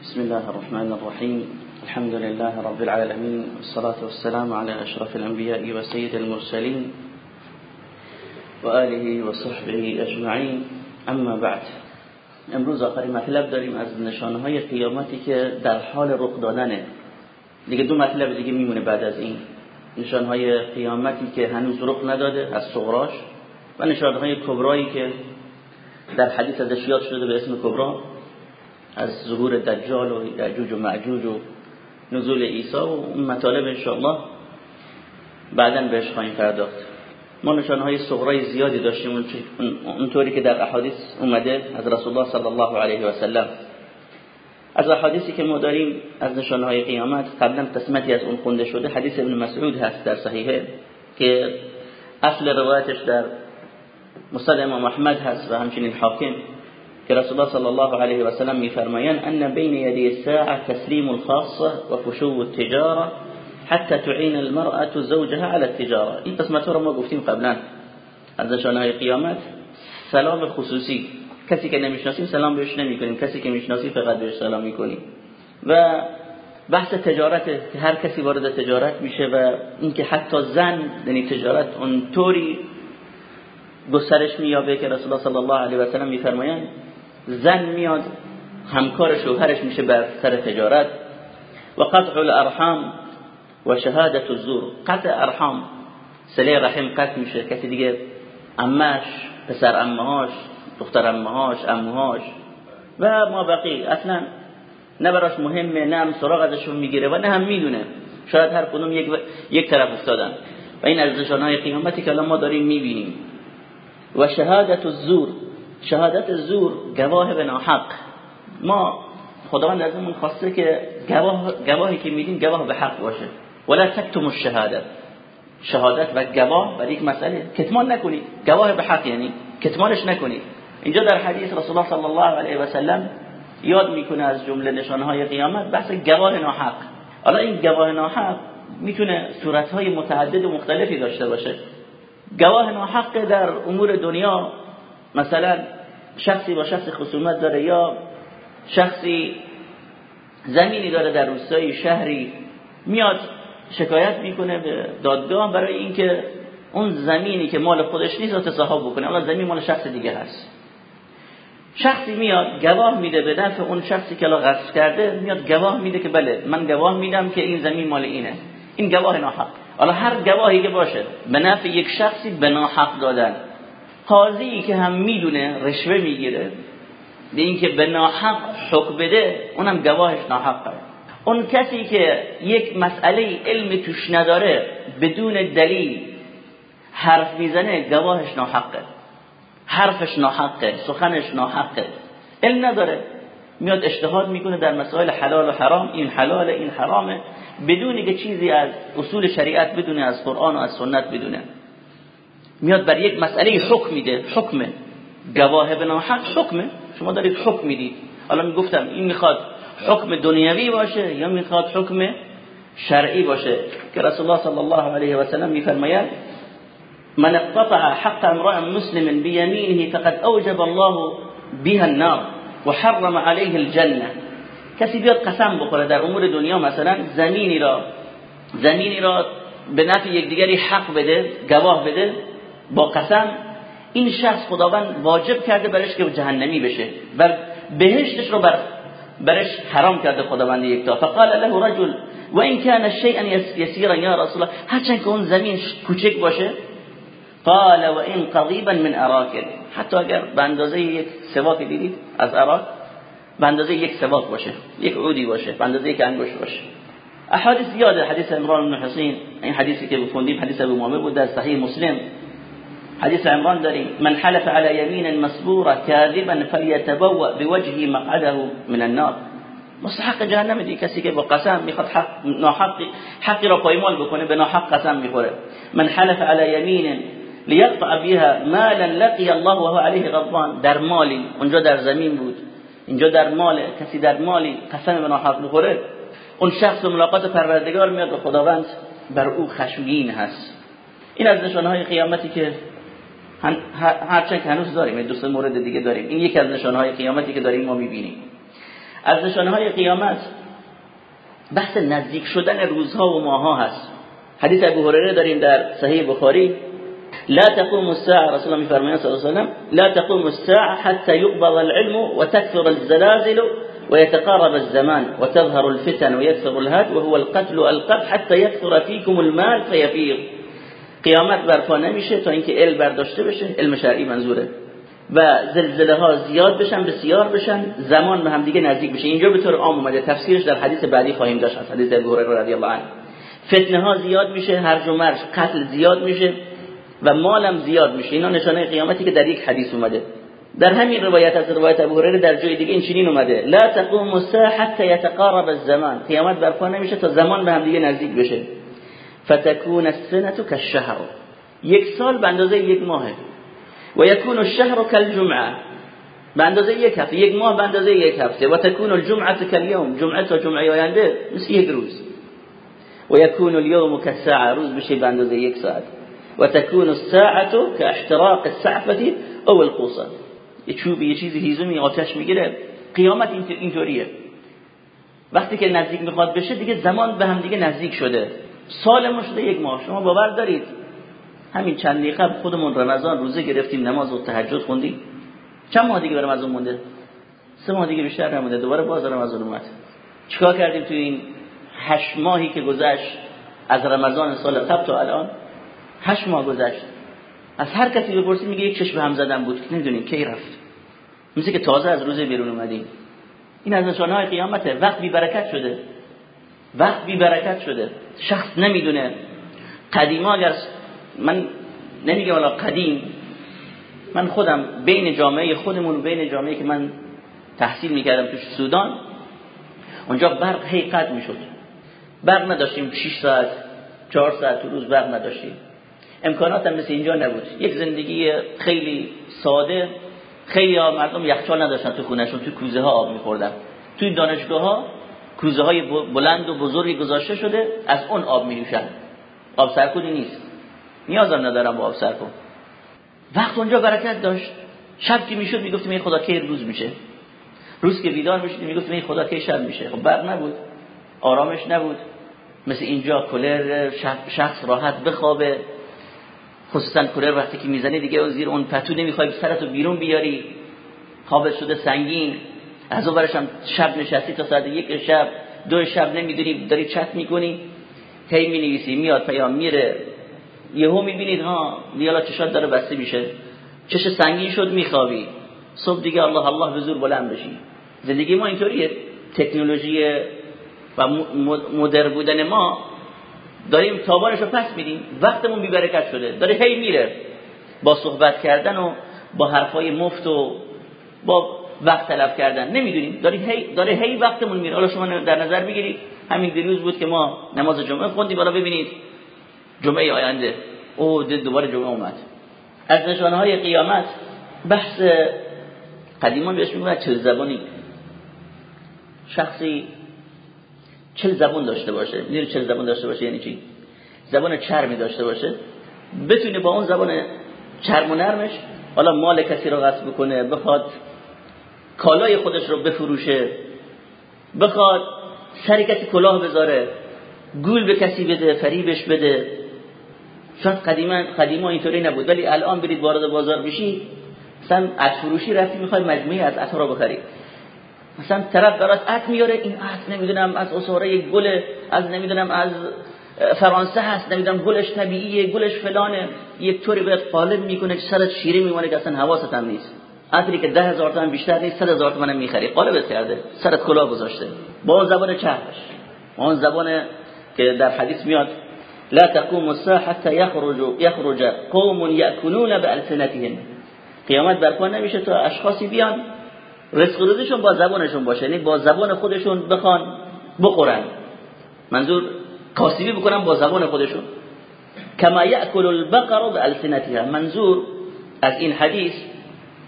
بسم الله الرحمن الرحيم. الحمد لله رب العالمين. والصلاة والسلام على أشرف الأنبياء وسيد المرسلين وآله وصحبه أجمعين. اما بعد امروز آخرین مطلب داریم از نشانهای قیامتی که در حال رخ دادنه. دیگه دو مطلب دیگه میمونه بعد از این. نشانهای قیامتی که هنوز رخ نداده از صغراش و نشانهای کبرایی که در حدیث ازش یاد شده به اسم کبرا. از ظهور دجال و یعجوج و معجوج و نزول عیسی و اون مطالب انشاءالله بعدا بهش خواهیم پرداخت. ما نشانهای صغرای زیادی داشتیم اونطوری که در احادیث اومده از رسول الله صلی الله علیه و سلم. از احادیثی که ما داریم از نشانهای قیامت قبلا قسمتی از اون خونده شده حدیث ابن مسعود هست در صحیحه که اصل روایتش در مصد امام احمد هست و همچنین حاکم. که رسول الله صلی الله علیه و سلم میفرمایند ان بین یدی الساعه تسلیم الخاصه و فشو التجاره حتى تعین المرأة زوجها على التجاره این قسمت رو ما گفتیم قبلا. از نشانهای قیامت سلام خصوصی. کسی که نمی‌شناسیم سلام بهش نمی‌کنیم کسی که می‌شناسیم فقط بهش سلام می‌کنیم. و بحث تجارت هر کسی وارد تجارت میشه و اینکه حتی زن یعنی تجارت اونطوری گسترش مییابه که رسول الله صلی الله علیه و سلم میفرمایند زن میاد همکار شوهرش میشه بر سر تجارت. و قطع الارحام و شهادت الزور. قطع ارحام سله رحم قطع میشه. کسی دیگه امش پسر امهاش دختر امهاش اموهاش و ما بقی. اصلا نه براش مهمه نه هم سراغ ازشون می‌گیره و نه هم می‌دونه. شاید هر کدوم یک, یک طرف افتادن. و این از نشانهای قیامتی که الان ما داریم می‌بینیم. و شهادت الزور. شهادت زور گواه به ناحق ما خداوند از اون خواسته که گواه گواهی که میدیم گواه به حق باشه. ولا تکتم الشهاده شهادت و گواه برای یک مسئله کتمان نکنید. گواه به حق یعنی کتمانش نکنید. اینجا در حدیث رسول الله صلی الله علیه و سلم یاد می‌کنه از جمله نشانهای قیامت بحث گواه ناحق حالا این گواه ناحق می‌تونه صورتهای متعدد و مختلفی داشته باشه. گواه ناحق در امور دنیا مثلا شخصی با شخص خصومت داره یا شخصی زمینی داره در روستایی شهری میاد شکایت می‌کنه به دادگاه برای اینکه اون زمینی که مال خودش نیست رو تصاحب بکنه. اما زمین مال شخص دیگه هست. شخصی میاد گواه میده به نفع اون شخصی که غصب کرده میاد گواه میده که بله من گواه میدم که این زمین مال اینه. این گواه ناحق. حالا هر گواهی که باشه به نفع یک شخصی به ناحق دادن. قاضی که هم می‌دونه رشوه می‌گیره به اینکه به ناحق حکم بده اونم گواهش ناحقه. اون کسی که یک مسئله علم توش نداره بدون دلیل حرف می‌زنه گواهش ناحقه. حرفش ناحقه سخنش ناحقه. علم نداره. میاد اجتهاد می‌کنه در مسائل حلال و حرام. این حلال این حرامه. بدون که چیزی از اصول شریعت بدونه از قرآن و از سنت بدونه. میاد بر یک مسئله حکم میده. حکم. گواه به حق حکمه شما دارید حکم می‌دید. حالا می‌گفتم این می‌خواد حکم دنیوی باشه یا می‌خواد حکم شرعی باشه. که رسول الله صلی الله علیه و سلم میفرماید من اقتطع حق امرأ مسلم بيمينه فقد اوجب الله بها النار وحرم عليه الجنه کسی بیاد قسم بخوره در امور دنیا مثلا زمینی را زمینی را به نفع یکدیگری حق بده گواه بده با قسم این شخص خداوند واجب کرده برش که جهنمی بشه و بهشتش رو بر برش حرام کرده خداوند یکتا فقال له رجل و این کان شیئا یسیرا یا رسول الله هرچند که اون زمین کوچک باشه؟ قال و این قضیبا من اراکل حتی اگر به اندازه یک سواک دیدید از اراک به اندازه یک سواک باشه یک عودی باشه به اندازه یک انگشت باشه. احادیث زیاده حدیث عمران بن حسین این حدیثی که بخوندیم حدیث ابو معمر بود در صحیح مسلم. حدیث عمران داریم من حلف على يمين مسبورة كاذبا فليتبوأ بوجهه مقعده من النار. مستحق جهنم دی کسی که با قسم میخواد حق ناحق حقی را پایمال بکنه به ناحق قسم میخوره من حلف على يمين ليقطع بها مالا لقي الله وهو عليه غضبان. در مالی اونجا در زمین بود. اینجا در مال کسی در مالی قسم به ناحق میخوره اون شخص ملاقات پروردگار میاد به خداوند بر أو خشمگین هست. این از نشانهای قیامتی که هرچند که هنوز داریم دو سه مورد دیگه داریم. این یکی از نشانهای قیامتی که داریم ما می‌بینیم. از نشانه های قیامت بحث نزدیک شدن روزها و ماها هست. حدیث ابو هریره داریم در صحیح بخاری. لا تقوم الساعة رسول الله فرمایند صلی الله علیه وسلم لا تقوم الساعة حتى يقبض العلم وتكثر الزلازل ويتقارب الزمان وتظهر الفتن ويكثر الهد وهو القتل القتل حتى يكثر فيكم المال فيفيض. قیامت برپا نمیشه تا اینکه علم برداشته بشه. علم شرعی منظوره. و زلزله ها زیاد بشن بسیار بشن زمان به هم دیگه نزدیک بشه. اینجا به طور عام اومده. تفسیرش در حدیث بعدی خواهیم داشت حدیث ابو هریره رضی الله عنه. فتنه ها زیاد میشه هرج و مرج قتل زیاد میشه و مالم زیاد میشه. اینا نشانه قیامتی که در یک حدیث اومده. در همین روایت از روایت ابو هریره در جای دیگه این چنین اومده. لا تقوم الساعه حتى يتقارب الزمان. قیامت برپا نمیشه تا زمان به هم دیگه نزدیک بشه. فتكون السنه كالشهر. یک سال به اندازه یک ماهه و یکون الشهر كالجمعه به اندازه یک هفته. یک ماه به اندازه یک هفته. و تكون الجمعه كاليوم جمعه تا جمعه آینده. مثل یک روز. و یکون اليوم كالساعه روز بشه به اندازه یک ساعت. و تكون الساعه كاحتراق السعفه او القوصه یه چوبی یه چیزی هیزومی آتش می‌گیره. قیامت اینطوریه. وقتی که نزدیک می‌خواد بشه دیگه زمان به هم دیگه نزدیک شده. سال ما شده یک ماه. شما باور دارید؟ همین چند قبل خودمون رمضان روزه گرفتیم نماز و تهجد خوندیم. چند ماه دیگه به رمضان مونده؟ سه ماه دیگه بیشتر نمونده. دوباره باز رمضان اومد. چیکار کردیم تو این هشت ماهی که گذشت از رمضان سال قبل تا الان؟ هشت ماه گذشت. از هر کسی بپرسی میگه یک چشم هم زدن بود. که نمی‌دونیم کی رفت. مثل که تازه از روزه بیرون اومدیم. این از نشانه های قیامته. وقت بی برکت شده. وقت بی برکت شده. شخص نمی‌دونه. قدیما اگر من نمیگم والا قدیم من خودم بین جامعه خودمون و بین جامعه که من تحصیل می‌کردم تو سودان اونجا برق هی قد می‌شد. برق نداشتیم 6 ساعت 4 ساعت روز برق نداشتیم. امکانات هم مثل اینجا نبود. یک زندگی خیلی ساده خیلی ها مردم یخچال نداشتن تو خونهشون تو کوزه ها آب میخوردن. توی دانشگاه ها کوزه های بلند و بزرگی گذاشته شده از اون آب می‌نوشن. آب سرکونی نیست. نیازم ندارم با آب سرکون وقت اونجا برکت داشت. شب که می‌شد می‌گفتیم خدا کی روز میشه؟ روز که بیدار می‌شد می‌گفتیم خدا کی شب میشه؟ خب برق نبود. آرامش نبود. مثل اینجا کلر شخص راحت بخوابه. خصوصا کلر وقتی که می‌زنی دیگه زیر اون پتو نمی‌خوای سرتو بیرون بیاری. خواب شده سنگین. از اون هم شب نشستی تا ساعت یک شب دو شب نمی‌دونی داری چت می‌کنی هی می‌نویسی میاد پیام میره. یهو می‌بینید ها دیالا چشات داره بسته میشه. چش سنگین شد میخوابی. صبح دیگه الله الله به زور بلند بشی. زندگی ما اینطوریه. تکنولوژی و مدر بودن ما داریم تابانش رو پس میدیم. وقتمون بیبرکت شده. داره هی میره. با صحبت کردن و با حرفای مفت و با وقت تلف کردن. نمی‌دونیم. داره هی داره هی وقتمون میره. حالا شما در نظر بگیرید. همین دیروز بود که ما نماز جمعه خوندیم. بالا ببینید. جمعه آینده. او دوباره جمعه اومد. از نشانه های قیامت بحث قدیمان بهش میگن چل زبانی. شخصی چل زبان داشته باشه. می‌دونی چل زبان داشته باشه یعنی چی؟ زبان چرمی داشته باشه. بتونه با اون زبان چرم و نرمش حالا مال کسی رو غصب بکنه بخواد کالای خودش رو بفروشه بخواد سر کسی کلاه بذاره گول به کسی بده فریبش بده. شاید قدیما قدیما اینطوری نبود ولی الان برید وارد بازار بشی مثلا عطر فروشی رفتی می‌خوای مجموعه از عطر رو بخری. مثلا طرف برات عطر میاره این عطر نمی‌دونم از اسواره گل از نمی‌دونم از فرانسه هست نمی‌دونم گلش طبیعیه گلش فلانه. یک طوری بهت قالب می‌کنه که سرت شیره میمونه که اصلا حواست هم نیست. عطری که ده هزار تومن بیشتر نیست صد هزار تومن می‌خری. قالبت کرده سرت کلاه گذاشته. با زبان چرخش. اون زبان که در حدیث میاد لا تقوم الساعه حتى يخرج يخرج قوم ياكلون بالسنتهم قیامت برپا نمیشه تا اشخاصی بیان رزق روزشون با زبانشون باشه. یعنی با زبان خودشون بخوان بخورن. منظور کاسبی بکنن با زبان خودشون. کما یاکل البقر بالسنتها منظور از این حدیث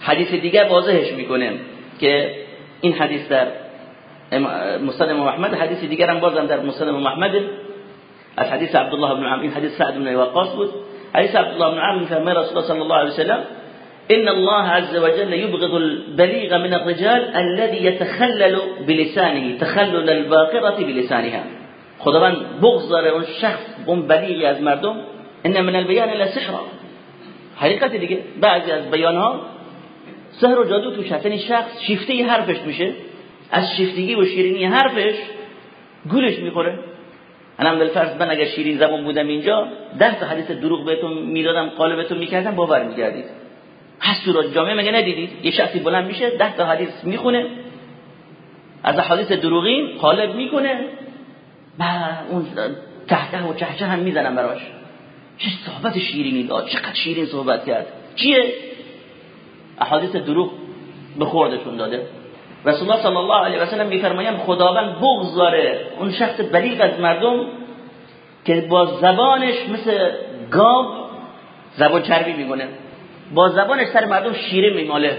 حدیث دیگه واضحش می‌کنه که این حدیث در مسند محمد حدیث دیگر هم بازم در مسند محمد. از حدیث عبدالله بن عمرو این حدیث سعد بن وقاص بود. حدیث عبدالله بن عمرو فرمای رسول الله صلی الله علیه و سلم ان الله عز وجل يبغض البليغ من الرجال الذي يتخلل بلسانه تخلل الباقرة بلسانها. خداوند بغض داره اون شخص اون بلیغی از مردم. ان من البیان الا سحرا حقیقت دیگه بعضی از بیان ها سحر و جادو هست یعنی شخص شیفته حرفش میشه. از شیفتگی و شیرینی حرفش گولش می‌خوره. الان بالفرض من اگر شیرین زبان بودم اینجا ده تا حدیث دروغ بهتون می‌دادم قالبتون می‌کردم باور می‌کردید. هست تو جامعه مگه ندیدید؟ یه شخصی بلند میشه ده تا حدیث می‌خونه. از حدیث دروغین قالب می‌کنه. و اون تحته و چهچه هم می‌زنم براش. چه صحبت شیرینی داد چقدر شیرین صحبت کرد. چیه؟ احادیث دروغ به خوردشون داده. رسول الله صلی الله علیه و سلم میفرمایند خداوند بغض داره اون شخص بلیغ از مردم که با زبانش مثل گاو زبان چربی میگونه. با زبانش سر مردم شیره میماله.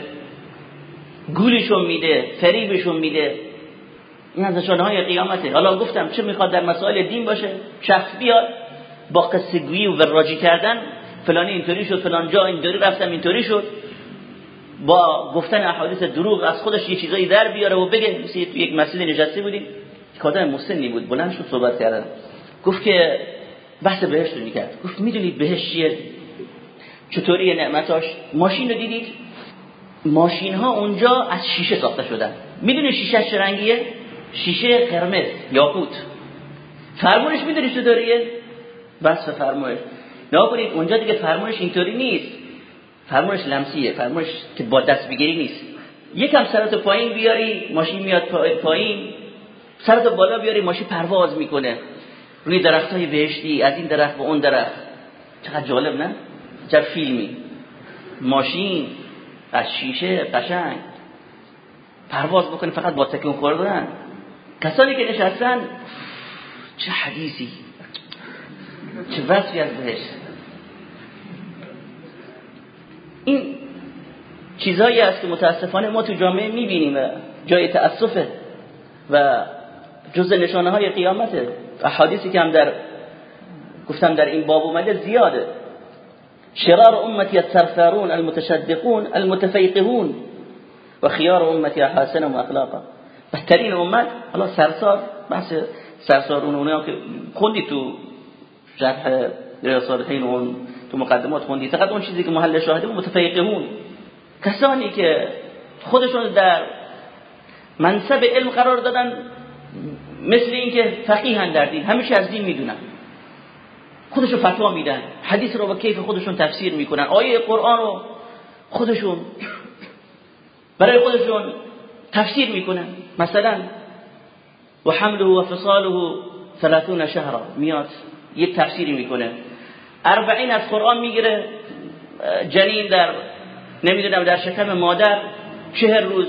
گولشون میده فریبشون میده. این از نشانه های قیامته. حالا گفتم چه می‌خواد در مسائل دین باشه؟ شخص بیاد با قصه گویی و وراجی کردن فلانی اینطوری شد فلان جا اینطوری رفتم اینطوری شد. با گفتن احادیث دروغ از خودش یه چیزایی در بیاره و بگه مثل تو یک مسجد نشسته بودیم یک آدم مسنی بود بلند شد صحبت کردن. گفت که بحث بهشت رو می‌کرد. گفت می‌دونید بهشت چیه؟ چطوری نعمتاش؟ ماشین رو دیدید ماشین ها اونجا از شیشه ساخته شدن. می‌دونی شیشه چه رنگیه؟ شیشه قرمز یاقوت. فرمونش می‌دونی چطوریه؟ بس فرمونش. نکنید اونجا دیگه فرمونش اینطوری نیست. فرمونش لمسیه فرمونش که با دست بگیری نیست. یکم سرت پایین بیاری ماشین میاد پایین. سرت بالا بیاری ماشین پرواز می‌کنه. روی درخت های بهشتی از این درخت و اون درخت. چقدر جالب نه؟ چه فیلمی. ماشین از شیشه قشنگ پرواز بکنه فقط با تکون خوردن کسانی که نشستن چه حدیثی. چه وصفی از بهشت. این چیزهایی است که متاسفانه ما تو جامعه می‌بینیم جای تأسفه و جز نشانه های قیامته احادیثی که هم در گفتم در این باب اومده زیاده. شرار امتی السرسارون المتشدقون المتفیقهون و خیار امتی حسن و اخلاقا. بهترین امت حالا سرسار بحث سرسارون اونها که خوندی تو شرح ریاض اون تو مقدمات خوندی فقط اون چیزی که محل شاهده متفیقهون کسانی که خودشون در منصب علم قرار دادن مثل اینکه فقیهن در دین همیشه از دین می‌دونن. خودشون فتوا میدن. حدیث رو با کیف خودشون تفسیر می‌کنن. آیه قرآن رو خودشون برای خودشون تفسیر می‌کنن. مثلا و حمله و فصاله ثلاثون شهرا. میاد یک تفسیری می‌کنه. اربعین از قرآن می‌گیره جنین در نمی‌دونم در شکم مادر چهر روز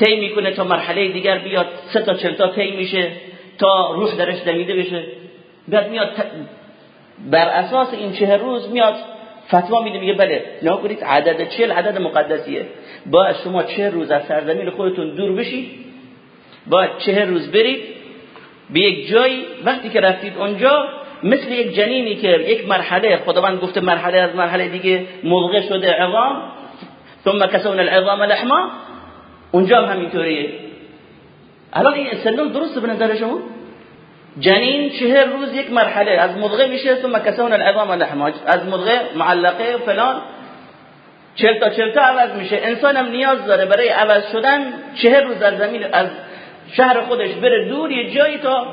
طی می‌کنه تا مرحله دیگر بیاد سه تا چل تا طی میشه تا روح درش دمیده بشه. بعد میاد بر اساس این چهر روز میاد فتوا میده میگه بله نه کنید عدد چهل عدد مقدسیه. با شما چهر روز از سرزمین خودتون دور بشید باید چهر روز برید به یک جایی. وقتی که رفتید اونجا مثل یک جنینی که یک مرحله خداوند گفته مرحله از مرحله دیگه ملغه شده عظام ثم کسون العظام لحما. اونجا هم همینطوریه. الان این سنون درسته به نظر شما؟ جنین چهر روز یک مرحله از مضغه میشه ثم کسون العظام لحما. از مضغه معلقه و فلان. چهل تا چهل تا عوض میشه. انسان هم نیاز داره برای عوض شدن چهر روز در زمین از شهر خودش بره دور یه جایی تا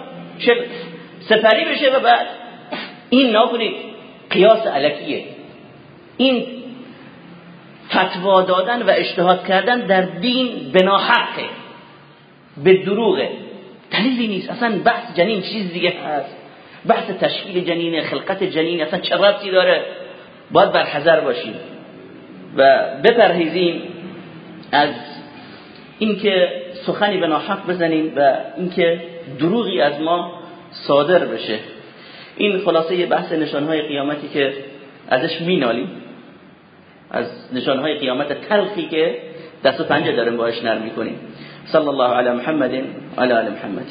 سپری بشه و بعد این نکنید قیاس علکیه. این فتوا دادن و اجتهاد کردن در دین بنا حقه به دروغه. دلیلی نیست. اصلا بحث جنین چیز دیگه هست. بحث تشکیل جنین خلقت جنین اصلا چه ربطی داره؟ باید بر حذر باشیم و بپرهیزیم از اینکه سخنی به ناحق بزنیم و اینکه دروغی از ما صادر بشه. این خلاصه بحث نشانهای قیامتی که ازش مینالیم. از نشانهای قیامت تلخی که دست و پنجه داریم باش نرم می‌کنیم. صلی الله علی محمد و علی محمد.